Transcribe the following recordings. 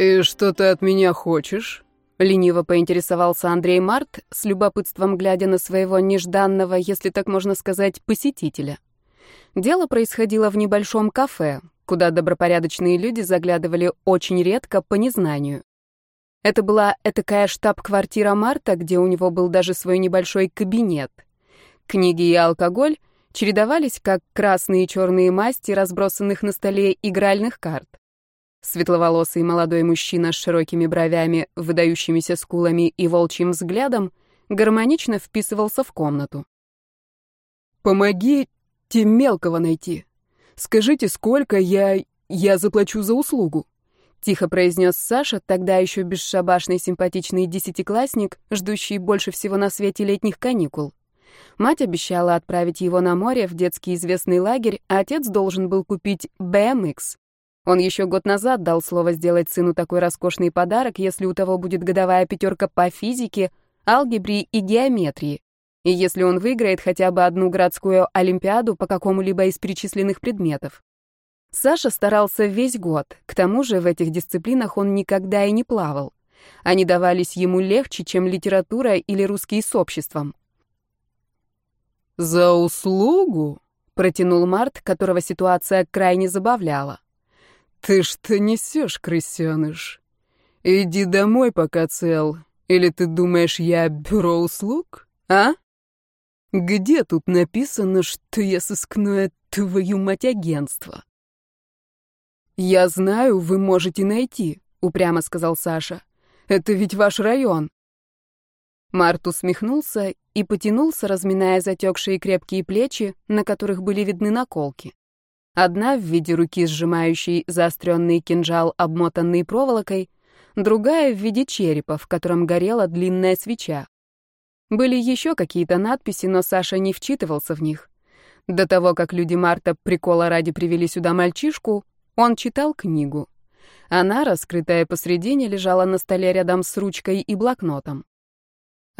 «И что ты от меня хочешь?» — лениво поинтересовался Андрей Март, с любопытством глядя на своего нежданного, если так можно сказать, посетителя. Дело происходило в небольшом кафе, куда добропорядочные люди заглядывали очень редко по незнанию. Это была этакая штаб-квартира Марта, где у него был даже свой небольшой кабинет. Книги и алкоголь чередовались, как красные и черные масти, разбросанных на столе игральных карт. Светловолосый молодой мужчина с широкими бровями, выдающимися скулами и волчьим взглядом гармонично вписывался в комнату. «Помогите мелкого найти. Скажите, сколько я... я заплачу за услугу?» Тихо произнес Саша, тогда еще бесшабашный симпатичный десятиклассник, ждущий больше всего на свете летних каникул. Мать обещала отправить его на море в детский известный лагерь, а отец должен был купить BMX. Он еще год назад дал слово сделать сыну такой роскошный подарок, если у того будет годовая пятерка по физике, алгебре и геометрии. И если он выиграет хотя бы одну городскую олимпиаду по какому-либо из перечисленных предметов. Саша старался весь год, к тому же в этих дисциплинах он никогда и не плавал. Они давались ему легче, чем литература или русский с обществом. «За услугу?» — протянул Март, которого ситуация крайне забавляла. «Ты что несешь, крысеныш? Иди домой, пока цел. Или ты думаешь, я бюро услуг, а? Где тут написано, что я сыскное твою мать агентство?» «Я знаю, вы можете найти», — упрямо сказал Саша. «Это ведь ваш район». Март усмехнулся и потянулся, разминая затекшие крепкие плечи, на которых были видны наколки. Одна в виде руки, сжимающей заостренный кинжал, обмотанный проволокой, другая в виде черепа, в котором горела длинная свеча. Были еще какие-то надписи, но Саша не вчитывался в них. До того, как люди Марта прикола ради привели сюда мальчишку, он читал книгу. Она, раскрытая посредине, лежала на столе рядом с ручкой и блокнотом.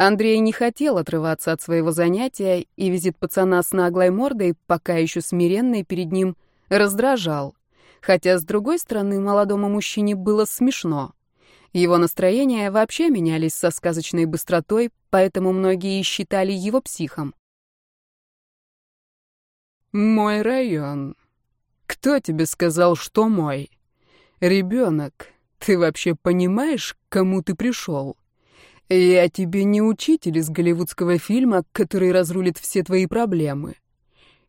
Андрей не хотел отрываться от своего занятия, и визит пацана с наглой мордой, пока еще смиренной перед ним, раздражал. Хотя, с другой стороны, молодому мужчине было смешно. Его настроения вообще менялись со сказочной быстротой, поэтому многие считали его психом. «Мой район», кто тебе сказал, что мой? Ребенок, ты вообще понимаешь, к кому ты пришел? Я тебе не учитель из голливудского фильма, который разрулит все твои проблемы.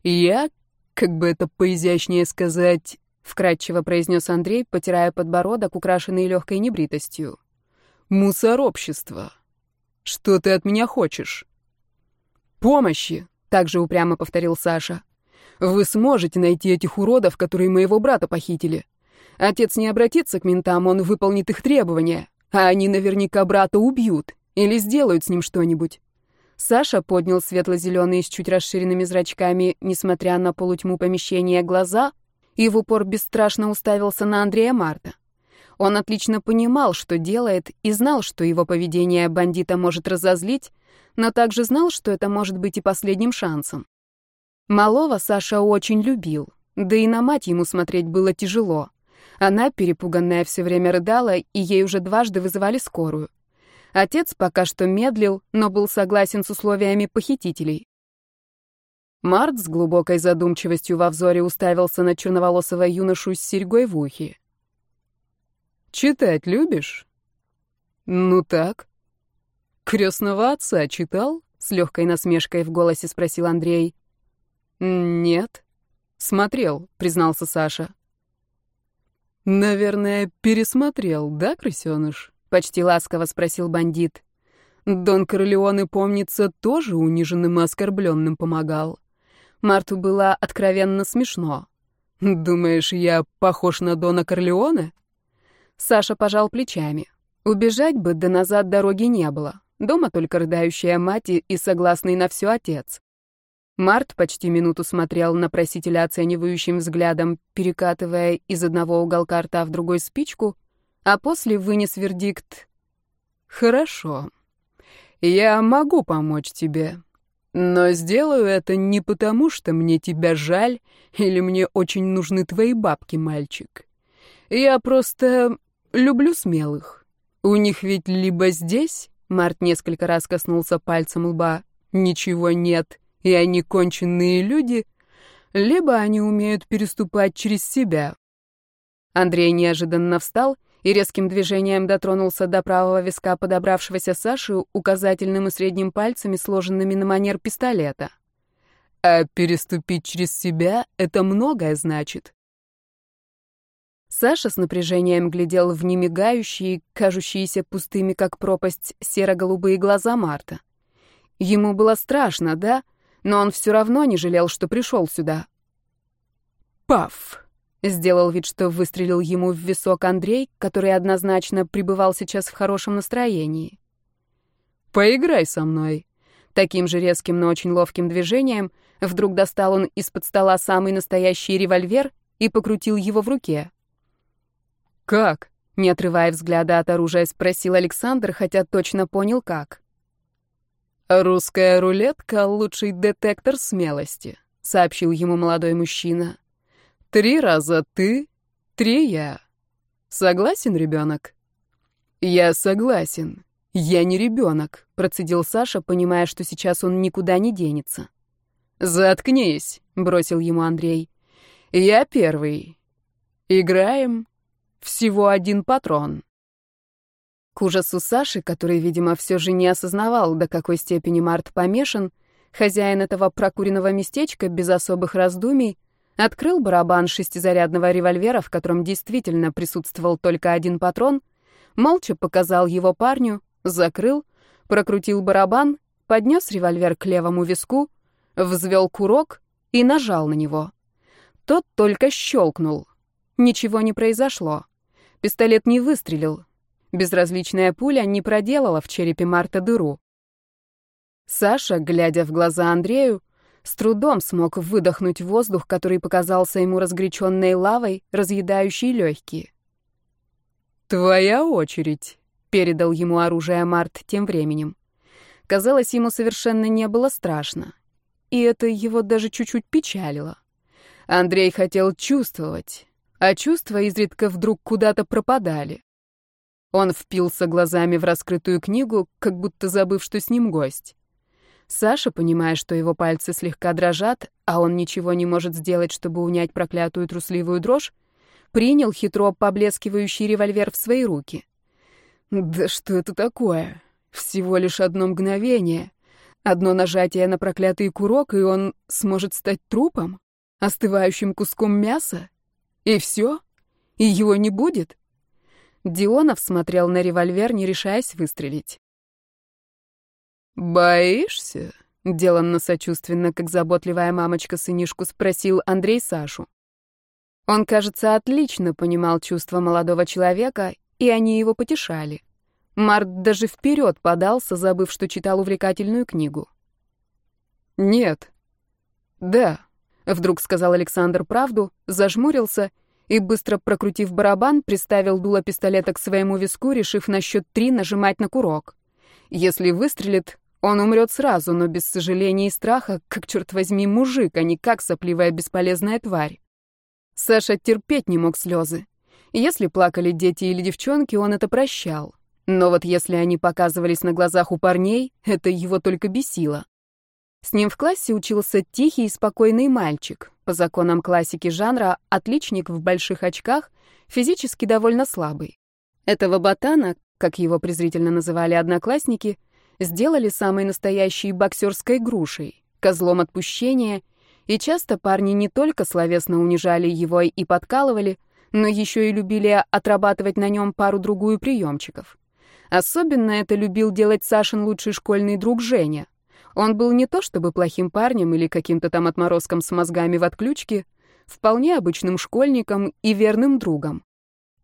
Я, как бы это поизящнее сказать, вкратчиво произнес Андрей, потирая подбородок, украшенный легкой небритостью. Мусор общества. Что ты от меня хочешь? Помощи, также упрямо повторил Саша. Вы сможете найти этих уродов, которые моего брата похитили. Отец не обратится к ментам, он выполнит их требования, а они наверняка брата убьют или сделают с ним что-нибудь. Саша поднял светло-зеленые с чуть расширенными зрачками, несмотря на полутьму помещения, глаза и в упор бесстрашно уставился на Андрея Марта. Он отлично понимал, что делает, и знал, что его поведение бандита может разозлить, но также знал, что это может быть и последним шансом. Малого Саша очень любил, да и на мать ему смотреть было тяжело. Она, перепуганная, все время рыдала, и ей уже дважды вызывали скорую. Отец пока что медлил, но был согласен с условиями похитителей. Март с глубокой задумчивостью во взоре уставился на черноволосого юношу с серьгой в ухе. «Читать любишь?» «Ну так». «Крестного отца читал?» — с легкой насмешкой в голосе спросил Андрей. «Нет». «Смотрел», — признался Саша. «Наверное, пересмотрел, да, крысёныш?» — почти ласково спросил бандит. Дон Корлеоне, помнится, тоже униженным и оскорбленным помогал. Марту было откровенно смешно. «Думаешь, я похож на Дона Корлеоне?» Саша пожал плечами. Убежать бы, да назад дороги не было. Дома только рыдающая мать и согласный на все отец. Март почти минуту смотрел на просителя оценивающим взглядом, перекатывая из одного уголка рта в другой спичку, а после вынес вердикт «Хорошо, я могу помочь тебе, но сделаю это не потому, что мне тебя жаль или мне очень нужны твои бабки, мальчик. Я просто люблю смелых. У них ведь либо здесь, Март несколько раз коснулся пальцем лба, ничего нет, и они конченные люди, либо они умеют переступать через себя. Андрей неожиданно встал и резким движением дотронулся до правого виска подобравшегося Саши указательным и средним пальцами, сложенными на манер пистолета. А переступить через себя — это многое значит. Саша с напряжением глядел в немигающие, кажущиеся пустыми, как пропасть, серо-голубые глаза Марта. Ему было страшно, да? Но он все равно не жалел, что пришел сюда. Паф! Сделал вид, что выстрелил ему в висок Андрей, который однозначно пребывал сейчас в хорошем настроении. «Поиграй со мной». Таким же резким, но очень ловким движением вдруг достал он из-под стола самый настоящий револьвер и покрутил его в руке. «Как?» — не отрывая взгляда от оружия, спросил Александр, хотя точно понял, как. «Русская рулетка — лучший детектор смелости», — сообщил ему молодой мужчина. «Три раза ты, три я. Согласен, ребенок?» «Я согласен. Я не ребенок», — процедил Саша, понимая, что сейчас он никуда не денется. «Заткнись», — бросил ему Андрей. «Я первый. Играем. Всего один патрон». К ужасу Саши, который, видимо, все же не осознавал, до какой степени Март помешан, хозяин этого прокуренного местечка без особых раздумий открыл барабан шестизарядного револьвера, в котором действительно присутствовал только один патрон, молча показал его парню, закрыл, прокрутил барабан, поднес револьвер к левому виску, взвел курок и нажал на него. Тот только щелкнул. Ничего не произошло. Пистолет не выстрелил, Безразличная пуля не проделала в черепе Марта дыру. Саша, глядя в глаза Андрею, с трудом смог выдохнуть воздух, который показался ему разгоряченной лавой, разъедающей легкие. «Твоя очередь», — передал ему оружие Март тем временем. Казалось, ему совершенно не было страшно. И это его даже чуть-чуть печалило. Андрей хотел чувствовать, а чувства изредка вдруг куда-то пропадали. Он впился глазами в раскрытую книгу, как будто забыв, что с ним гость. Саша, понимая, что его пальцы слегка дрожат, а он ничего не может сделать, чтобы унять проклятую трусливую дрожь, принял хитро поблескивающий револьвер в свои руки. Да что это такое? Всего лишь одно мгновение. Одно нажатие на проклятый курок, и он сможет стать трупом? Остывающим куском мяса? И все? И его не будет? Дионов смотрел на револьвер, не решаясь выстрелить. «Боишься?» — деланно сочувственно, как заботливая мамочка сынишку, спросил Андрей Сашу. Он, кажется, отлично понимал чувства молодого человека, и они его потешали. Март даже вперед подался, забыв, что читал увлекательную книгу. «Нет». «Да», — вдруг сказал Александр правду, зажмурился и, быстро прокрутив барабан, приставил дуло пистолета к своему виску, решив на счет три нажимать на курок. Если выстрелит, он умрет сразу, но без сожаления и страха, как, черт возьми, мужик, а не как сопливая бесполезная тварь. Саша терпеть не мог слезы. Если плакали дети или девчонки, он это прощал. Но вот если они показывались на глазах у парней, это его только бесило. С ним в классе учился тихий и спокойный мальчик. По законам классики жанра, отличник в больших очках, физически довольно слабый. Этого ботана, как его презрительно называли одноклассники, сделали самой настоящей боксерской грушей, козлом отпущения, и часто парни не только словесно унижали его и подкалывали, но еще и любили отрабатывать на нем пару-другую приемчиков. Особенно это любил делать Сашин лучший школьный друг Женя. Он был не то чтобы плохим парнем или каким-то там отморозком с мозгами в отключке, вполне обычным школьником и верным другом.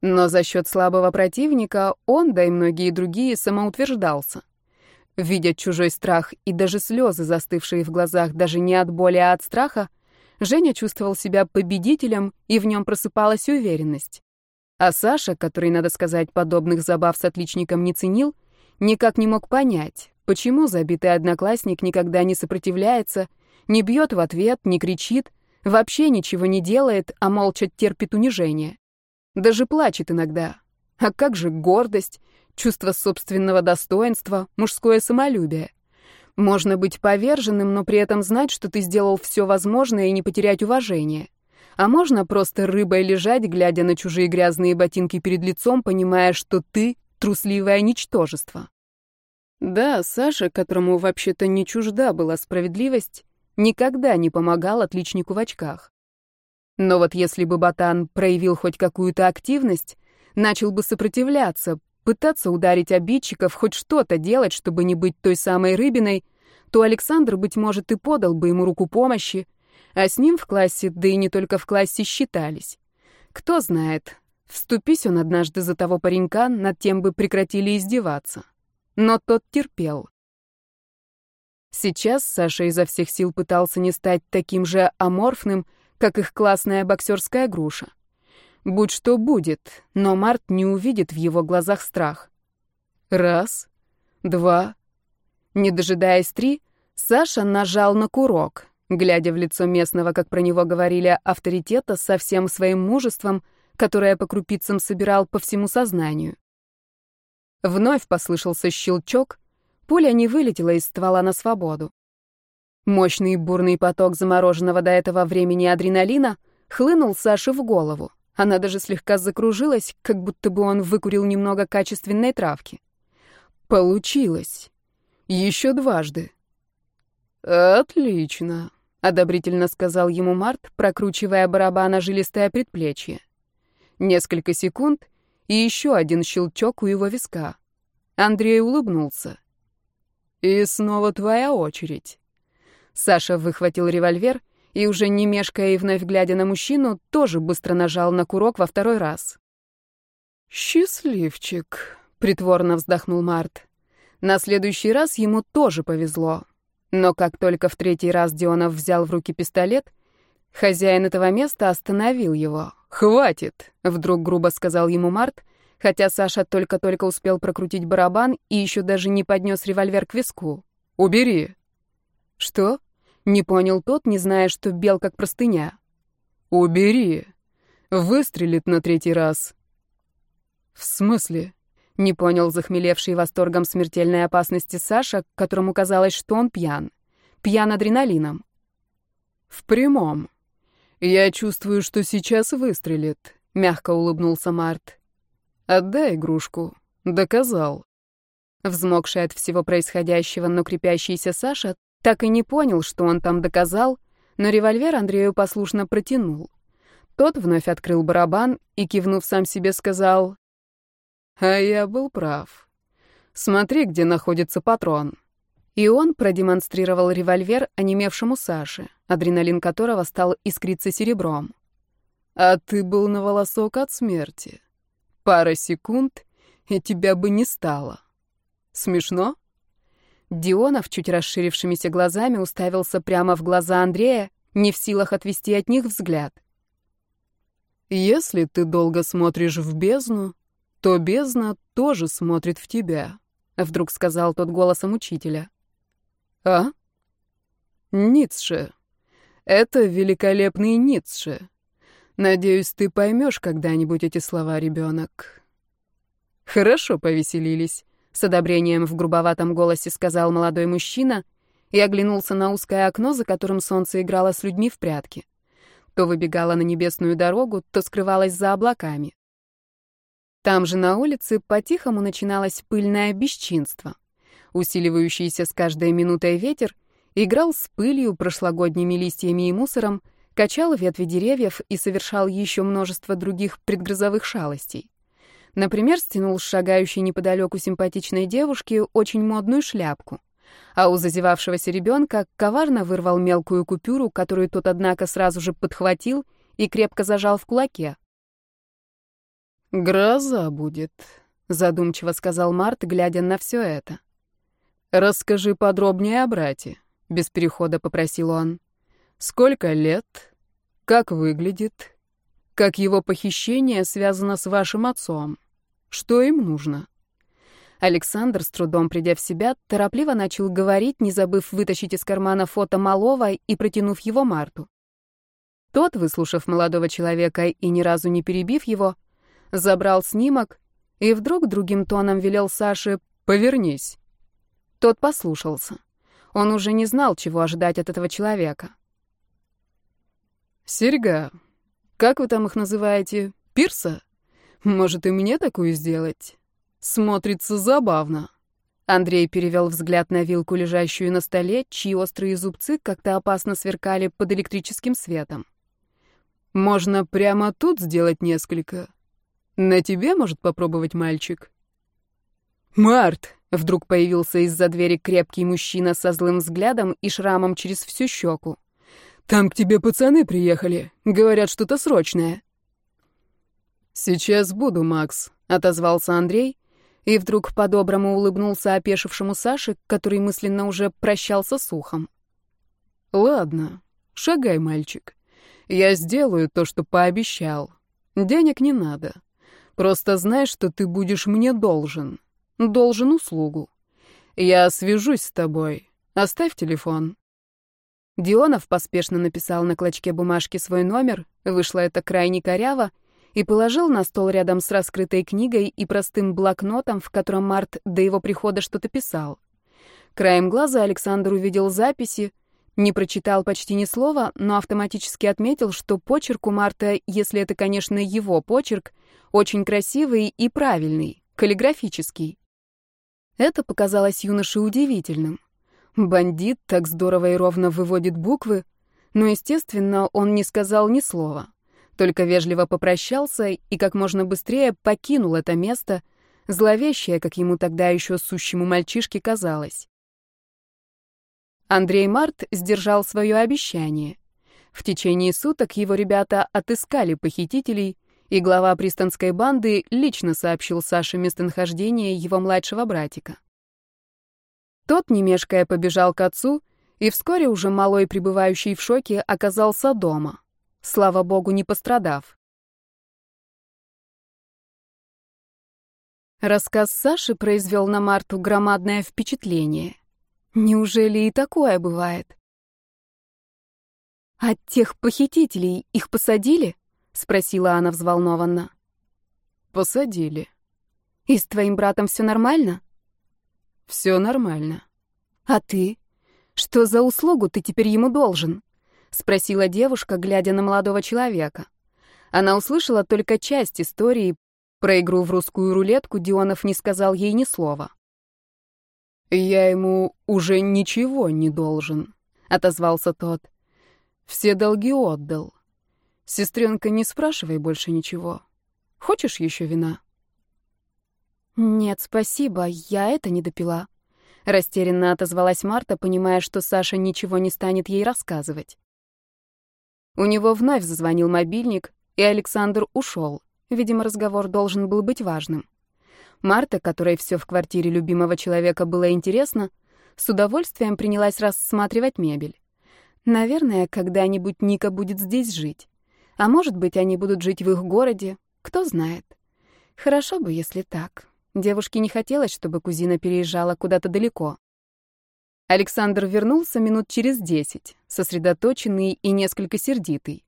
Но за счет слабого противника он, да и многие другие, самоутверждался. Видя чужой страх и даже слезы, застывшие в глазах даже не от боли, а от страха, Женя чувствовал себя победителем, и в нем просыпалась уверенность. А Саша, который, надо сказать, подобных забав с отличником не ценил, никак не мог понять, Почему забитый одноклассник никогда не сопротивляется, не бьет в ответ, не кричит, вообще ничего не делает, а молча терпит унижение? Даже плачет иногда. А как же гордость, чувство собственного достоинства, мужское самолюбие? Можно быть поверженным, но при этом знать, что ты сделал все возможное и не потерять уважение. А можно просто рыбой лежать, глядя на чужие грязные ботинки перед лицом, понимая, что ты — трусливое ничтожество. Да, Саша, которому вообще-то не чужда была справедливость, никогда не помогал отличнику в очках. Но вот если бы Батан проявил хоть какую-то активность, начал бы сопротивляться, пытаться ударить обидчиков, хоть что-то делать, чтобы не быть той самой рыбиной, то Александр, быть может, и подал бы ему руку помощи, а с ним в классе, да и не только в классе, считались. Кто знает, вступись он однажды за того паренька, над тем бы прекратили издеваться. Но тот терпел. Сейчас Саша изо всех сил пытался не стать таким же аморфным, как их классная боксерская груша. Будь что будет, но Март не увидит в его глазах страх. Раз, два. Не дожидаясь три, Саша нажал на курок, глядя в лицо местного, как про него говорили, авторитета со всем своим мужеством, которое по крупицам собирал по всему сознанию. Вновь послышался щелчок, пуля не вылетела из ствола на свободу. Мощный бурный поток замороженного до этого времени адреналина хлынул Саше в голову. Она даже слегка закружилась, как будто бы он выкурил немного качественной травки. Получилось. Еще дважды. Отлично, одобрительно сказал ему Март, прокручивая барабана жилистое предплечье. Несколько секунд, и еще один щелчок у его виска. Андрей улыбнулся. «И снова твоя очередь». Саша выхватил револьвер и, уже не мешкая и вновь глядя на мужчину, тоже быстро нажал на курок во второй раз. «Счастливчик», — притворно вздохнул Март. На следующий раз ему тоже повезло. Но как только в третий раз Дионов взял в руки пистолет, хозяин этого места остановил его. «Хватит!» — вдруг грубо сказал ему Март, хотя Саша только-только успел прокрутить барабан и еще даже не поднес револьвер к виску. «Убери!» «Что?» Не понял тот, не зная, что бел как простыня. «Убери! Выстрелит на третий раз!» «В смысле?» Не понял захмелевший восторгом смертельной опасности Саша, которому казалось, что он пьян. Пьян адреналином. «В прямом. Я чувствую, что сейчас выстрелит», — мягко улыбнулся Март. «Отдай игрушку. Доказал». Взмокший от всего происходящего, но крепящийся Саша так и не понял, что он там доказал, но револьвер Андрею послушно протянул. Тот вновь открыл барабан и, кивнув сам себе, сказал, «А я был прав. Смотри, где находится патрон». И он продемонстрировал револьвер онемевшему Саше, адреналин которого стал искриться серебром. «А ты был на волосок от смерти. Пара секунд, и тебя бы не стало. Смешно?» Дионов, чуть расширившимися глазами, уставился прямо в глаза Андрея, не в силах отвести от них взгляд. «Если ты долго смотришь в бездну, то бездна тоже смотрит в тебя», — вдруг сказал тот голосом учителя. «А? Ницше. Это великолепный Ницше. Надеюсь, ты поймешь когда-нибудь эти слова, ребенок». Хорошо повеселились. С одобрением в грубоватом голосе сказал молодой мужчина и оглянулся на узкое окно, за которым солнце играло с людьми в прятки. То выбегало на небесную дорогу, то скрывалось за облаками. Там же на улице по-тихому начиналось пыльное бесчинство. Усиливающийся с каждой минутой ветер играл с пылью, прошлогодними листьями и мусором, качал ветви деревьев и совершал еще множество других предгрозовых шалостей. Например, стянул с шагающей неподалеку симпатичной девушки очень модную шляпку. А у зазевавшегося ребенка коварно вырвал мелкую купюру, которую тот, однако, сразу же подхватил и крепко зажал в кулаке. «Гроза будет», — задумчиво сказал Март, глядя на все это. «Расскажи подробнее о брате», — без перехода попросил он. «Сколько лет? Как выглядит? как его похищение связано с вашим отцом. Что им нужно?» Александр, с трудом придя в себя, торопливо начал говорить, не забыв вытащить из кармана фото малого и протянув его Марту. Тот, выслушав молодого человека и ни разу не перебив его, забрал снимок И вдруг другим тоном велел Саше «Повернись». Тот послушался. Он уже не знал, чего ожидать от этого человека. «Серьга. Как вы там их называете? Пирса? Может, и мне такую сделать? Смотрится забавно». Андрей перевел взгляд на вилку, лежащую на столе, чьи острые зубцы как-то опасно сверкали под электрическим светом. «Можно прямо тут сделать несколько. На тебе может попробовать мальчик?» «Март!» — вдруг появился из-за двери крепкий мужчина со злым взглядом и шрамом через всю щеку. «Там к тебе пацаны приехали. Говорят, что-то срочное». «Сейчас буду, Макс», — отозвался Андрей и вдруг по-доброму улыбнулся опешившему Саше, который мысленно уже прощался с ухом. «Ладно, шагай, мальчик. Я сделаю то, что пообещал. Денег не надо. Просто знай, что ты будешь мне должен. Должен услугу. Я свяжусь с тобой. Оставь телефон». Дионов поспешно написал на клочке бумажки свой номер, вышло это крайне коряво, и положил на стол рядом с раскрытой книгой и простым блокнотом, в котором Март до его прихода что-то писал. Краем глаза Александр увидел записи, не прочитал почти ни слова, но автоматически отметил, что почерк у Марта, если это, конечно, его почерк, очень красивый и правильный, каллиграфический. Это показалось юноше удивительным. Бандит так здорово и ровно выводит буквы, но, естественно, он не сказал ни слова только вежливо попрощался и как можно быстрее покинул это место, зловещее, как ему тогда еще сущему мальчишке казалось. Андрей Март сдержал свое обещание. В течение суток его ребята отыскали похитителей, и глава пристанской банды лично сообщил Саше местонахождение его младшего братика. Тот, не мешкая, побежал к отцу, и вскоре уже малой, пребывающий в шоке, оказался дома слава богу, не пострадав. Рассказ Саши произвел на Марту громадное впечатление. Неужели и такое бывает? «От тех похитителей их посадили?» — спросила она взволнованно. «Посадили». «И с твоим братом все нормально?» «Все нормально». «А ты? Что за услугу ты теперь ему должен?» — спросила девушка, глядя на молодого человека. Она услышала только часть истории. Про игру в русскую рулетку Дионов не сказал ей ни слова. «Я ему уже ничего не должен», — отозвался тот. «Все долги отдал. Сестренка, не спрашивай больше ничего. Хочешь еще вина?» «Нет, спасибо, я это не допила», — растерянно отозвалась Марта, понимая, что Саша ничего не станет ей рассказывать. У него вновь зазвонил мобильник, и Александр ушел. Видимо, разговор должен был быть важным. Марта, которой все в квартире любимого человека было интересно, с удовольствием принялась рассматривать мебель. Наверное, когда-нибудь Ника будет здесь жить. А может быть, они будут жить в их городе, кто знает. Хорошо бы, если так. Девушке не хотелось, чтобы кузина переезжала куда-то далеко. Александр вернулся минут через десять, сосредоточенный и несколько сердитый.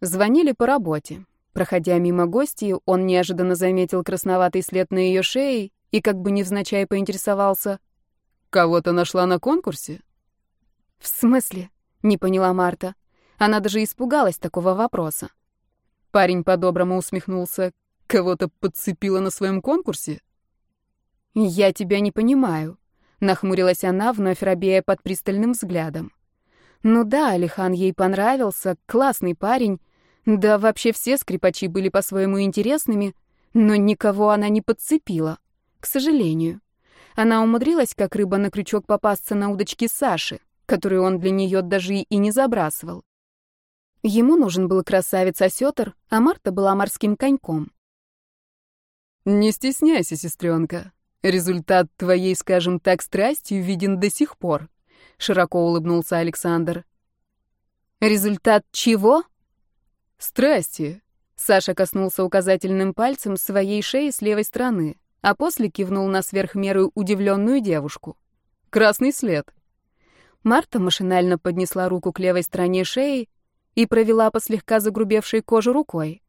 Звонили по работе. Проходя мимо гостей, он неожиданно заметил красноватый след на ее шее и как бы невзначай поинтересовался. «Кого-то нашла на конкурсе?» «В смысле?» — не поняла Марта. Она даже испугалась такого вопроса. Парень по-доброму усмехнулся. «Кого-то подцепила на своем конкурсе?» «Я тебя не понимаю», Нахмурилась она, вновь робея под пристальным взглядом. Ну да, Алихан ей понравился, классный парень. Да вообще все скрипачи были по-своему интересными, но никого она не подцепила. К сожалению. Она умудрилась, как рыба на крючок, попасться на удочки Саши, которую он для нее даже и не забрасывал. Ему нужен был красавец-осетр, а Марта была морским коньком. «Не стесняйся, сестренка», Результат твоей, скажем так, страсти виден до сих пор, широко улыбнулся Александр. Результат чего? Страсти. Саша коснулся указательным пальцем своей шеи с левой стороны, а после кивнул на сверхмеру удивленную девушку. Красный след. Марта машинально поднесла руку к левой стороне шеи и провела по слегка загрубевшей коже рукой.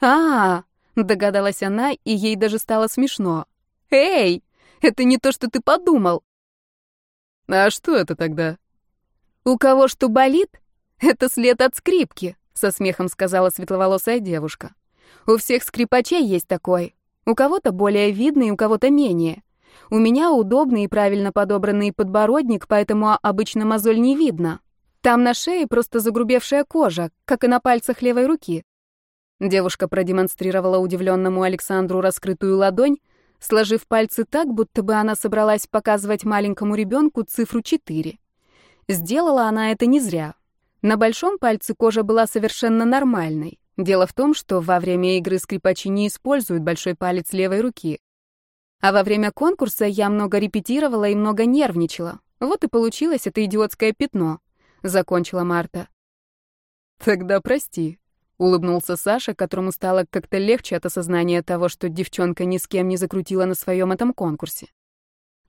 А, -а, -а Догадалась она, и ей даже стало смешно. «Эй, это не то, что ты подумал!» «А что это тогда?» «У кого что болит? Это след от скрипки», — со смехом сказала светловолосая девушка. «У всех скрипачей есть такой. У кого-то более видный, у кого-то менее. У меня удобный и правильно подобранный подбородник, поэтому обычно мозоль не видно. Там на шее просто загрубевшая кожа, как и на пальцах левой руки. Девушка продемонстрировала удивленному Александру раскрытую ладонь, сложив пальцы так, будто бы она собралась показывать маленькому ребенку цифру 4. Сделала она это не зря. На большом пальце кожа была совершенно нормальной. Дело в том, что во время игры скрипачи не используют большой палец левой руки. А во время конкурса я много репетировала и много нервничала. Вот и получилось это идиотское пятно. Закончила Марта. Тогда прости, Улыбнулся Саша, которому стало как-то легче от осознания того, что девчонка ни с кем не закрутила на своем этом конкурсе.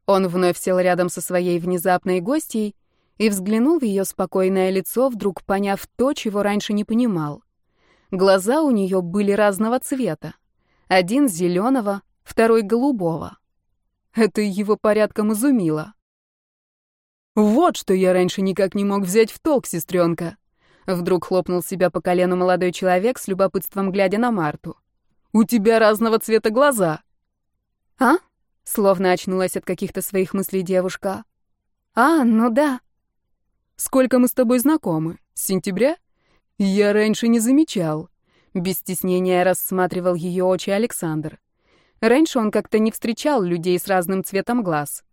Он вновь сел рядом со своей внезапной гостьей и взглянул в ее спокойное лицо, вдруг поняв то, чего раньше не понимал. Глаза у нее были разного цвета. Один зеленого, второй голубого. Это его порядком изумило. «Вот что я раньше никак не мог взять в толк, сестренка», Вдруг хлопнул себя по колену молодой человек с любопытством глядя на Марту. «У тебя разного цвета глаза!» «А?» — словно очнулась от каких-то своих мыслей девушка. «А, ну да». «Сколько мы с тобой знакомы? С сентября?» «Я раньше не замечал». Без стеснения рассматривал ее очи Александр. Раньше он как-то не встречал людей с разным цветом глаз.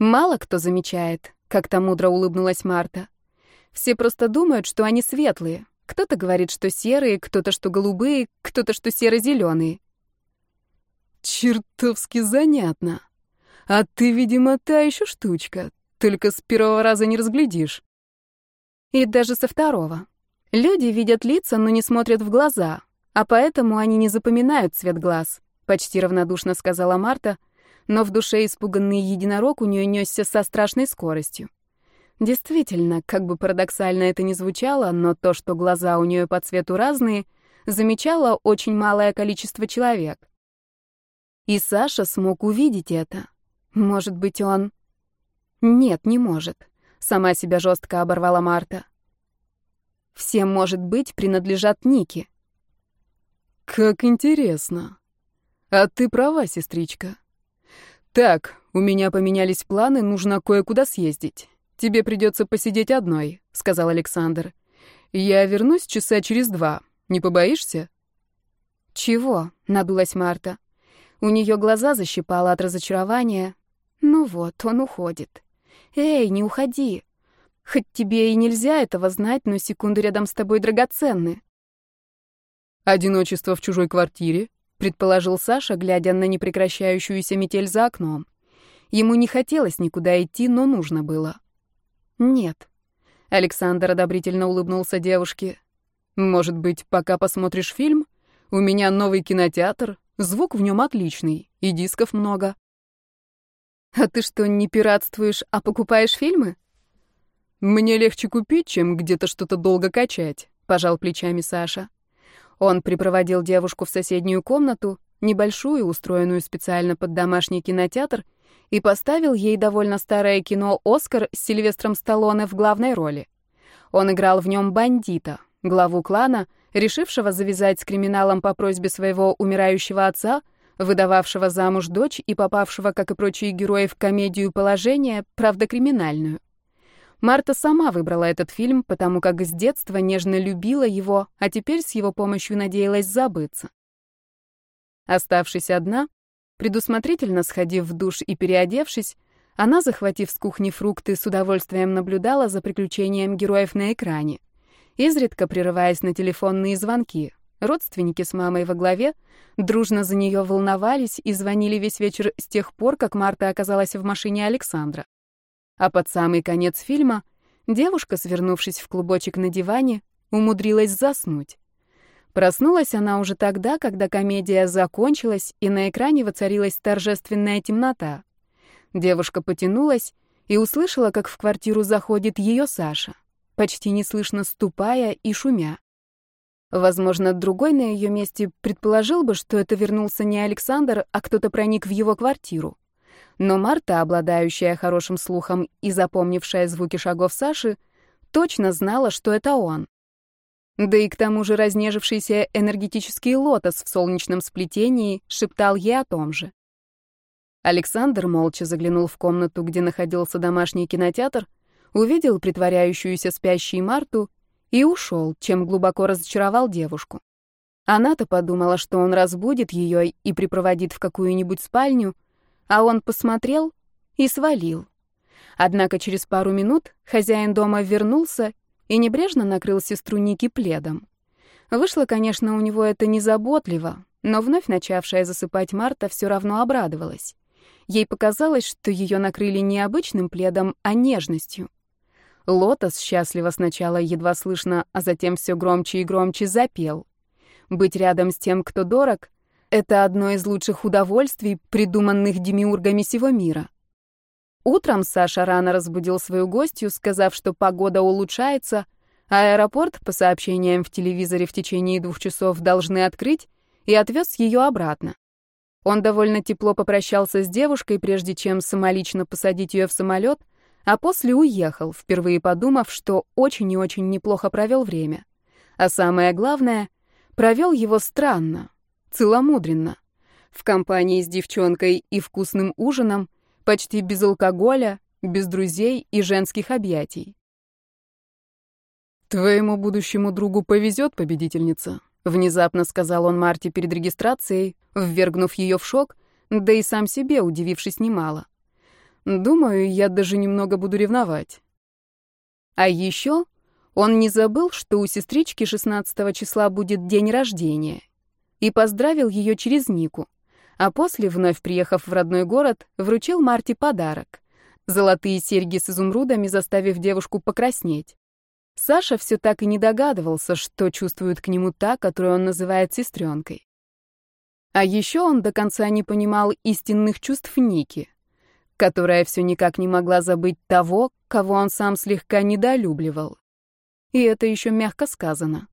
«Мало кто замечает», — как-то мудро улыбнулась Марта. Все просто думают, что они светлые. Кто-то говорит, что серые, кто-то, что голубые, кто-то, что серо-зеленые. Чертовски занятно. А ты, видимо, та еще штучка. Только с первого раза не разглядишь. И даже со второго. Люди видят лица, но не смотрят в глаза, а поэтому они не запоминают цвет глаз, почти равнодушно сказала Марта, но в душе испуганный единорог у нее несся со страшной скоростью. Действительно, как бы парадоксально это ни звучало, но то, что глаза у нее по цвету разные, замечало очень малое количество человек. И Саша смог увидеть это. Может быть, он... Нет, не может. Сама себя жестко оборвала Марта. Все, может быть, принадлежат Нике. Как интересно. А ты права, сестричка. Так, у меня поменялись планы, нужно кое-куда съездить. «Тебе придется посидеть одной», — сказал Александр. «Я вернусь часа через два. Не побоишься?» «Чего?» — надулась Марта. У нее глаза защипало от разочарования. «Ну вот, он уходит. Эй, не уходи. Хоть тебе и нельзя этого знать, но секунды рядом с тобой драгоценны». «Одиночество в чужой квартире», — предположил Саша, глядя на непрекращающуюся метель за окном. Ему не хотелось никуда идти, но нужно было. «Нет». Александр одобрительно улыбнулся девушке. «Может быть, пока посмотришь фильм? У меня новый кинотеатр, звук в нем отличный, и дисков много». «А ты что, не пиратствуешь, а покупаешь фильмы?» «Мне легче купить, чем где-то что-то долго качать», — пожал плечами Саша. Он припроводил девушку в соседнюю комнату, небольшую, устроенную специально под домашний кинотеатр, и поставил ей довольно старое кино «Оскар» с Сильвестром Сталлоне в главной роли. Он играл в нем бандита, главу клана, решившего завязать с криминалом по просьбе своего умирающего отца, выдававшего замуж дочь и попавшего, как и прочие герои, в комедию положения, правда криминальную. Марта сама выбрала этот фильм, потому как с детства нежно любила его, а теперь с его помощью надеялась забыться. Оставшись одна, Предусмотрительно сходив в душ и переодевшись, она, захватив с кухни фрукты, с удовольствием наблюдала за приключением героев на экране, изредка прерываясь на телефонные звонки. Родственники с мамой во главе дружно за нее волновались и звонили весь вечер с тех пор, как Марта оказалась в машине Александра. А под самый конец фильма девушка, свернувшись в клубочек на диване, умудрилась заснуть. Проснулась она уже тогда, когда комедия закончилась, и на экране воцарилась торжественная темнота. Девушка потянулась и услышала, как в квартиру заходит ее Саша, почти неслышно ступая и шумя. Возможно, другой на ее месте предположил бы, что это вернулся не Александр, а кто-то проник в его квартиру. Но Марта, обладающая хорошим слухом и запомнившая звуки шагов Саши, точно знала, что это он. Да и к тому же разнежившийся энергетический лотос в солнечном сплетении шептал ей о том же. Александр молча заглянул в комнату, где находился домашний кинотеатр, увидел притворяющуюся спящей Марту и ушел, чем глубоко разочаровал девушку. Она-то подумала, что он разбудит ее и припроводит в какую-нибудь спальню, а он посмотрел и свалил. Однако через пару минут хозяин дома вернулся и небрежно накрыл сестру Ники пледом. Вышло, конечно, у него это незаботливо, но вновь начавшая засыпать Марта все равно обрадовалась. Ей показалось, что ее накрыли не обычным пледом, а нежностью. Лотос счастливо сначала едва слышно, а затем все громче и громче запел. Быть рядом с тем, кто дорог, это одно из лучших удовольствий, придуманных демиургами сего мира. Утром Саша рано разбудил свою гостью, сказав, что погода улучшается, а аэропорт, по сообщениям в телевизоре, в течение двух часов должны открыть, и отвез ее обратно. Он довольно тепло попрощался с девушкой, прежде чем самолично посадить ее в самолет, а после уехал, впервые подумав, что очень и очень неплохо провел время. А самое главное, провел его странно, целомудренно. В компании с девчонкой и вкусным ужином, почти без алкоголя, без друзей и женских объятий. «Твоему будущему другу повезет, победительница», — внезапно сказал он Марте перед регистрацией, ввергнув ее в шок, да и сам себе удивившись немало. Думаю, я даже немного буду ревновать. А еще он не забыл, что у сестрички 16 числа будет день рождения, и поздравил ее через Нику. А после, вновь приехав в родной город, вручил Марте подарок — золотые серьги с изумрудами, заставив девушку покраснеть. Саша все так и не догадывался, что чувствует к нему та, которую он называет сестренкой. А еще он до конца не понимал истинных чувств Ники — которая все никак не могла забыть того, кого он сам слегка недолюбливал. И это еще мягко сказано.